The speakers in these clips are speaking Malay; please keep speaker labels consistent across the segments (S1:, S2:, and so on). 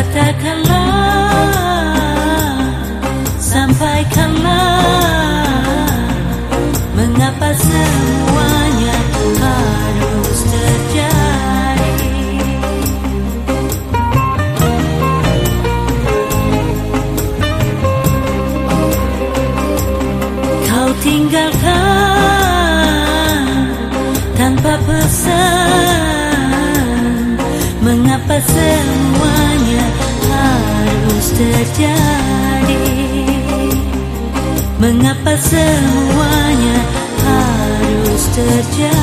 S1: Katakanlah Sampaikanlah Mengapa semuanya terjadi? Mengapa semuanya harus terjadi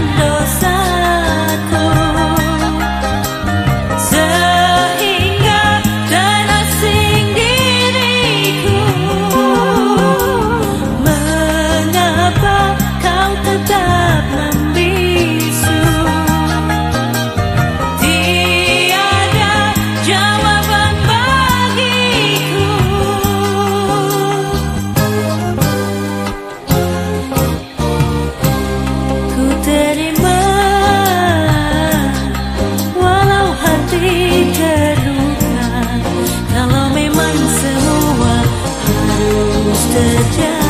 S1: understand 的家。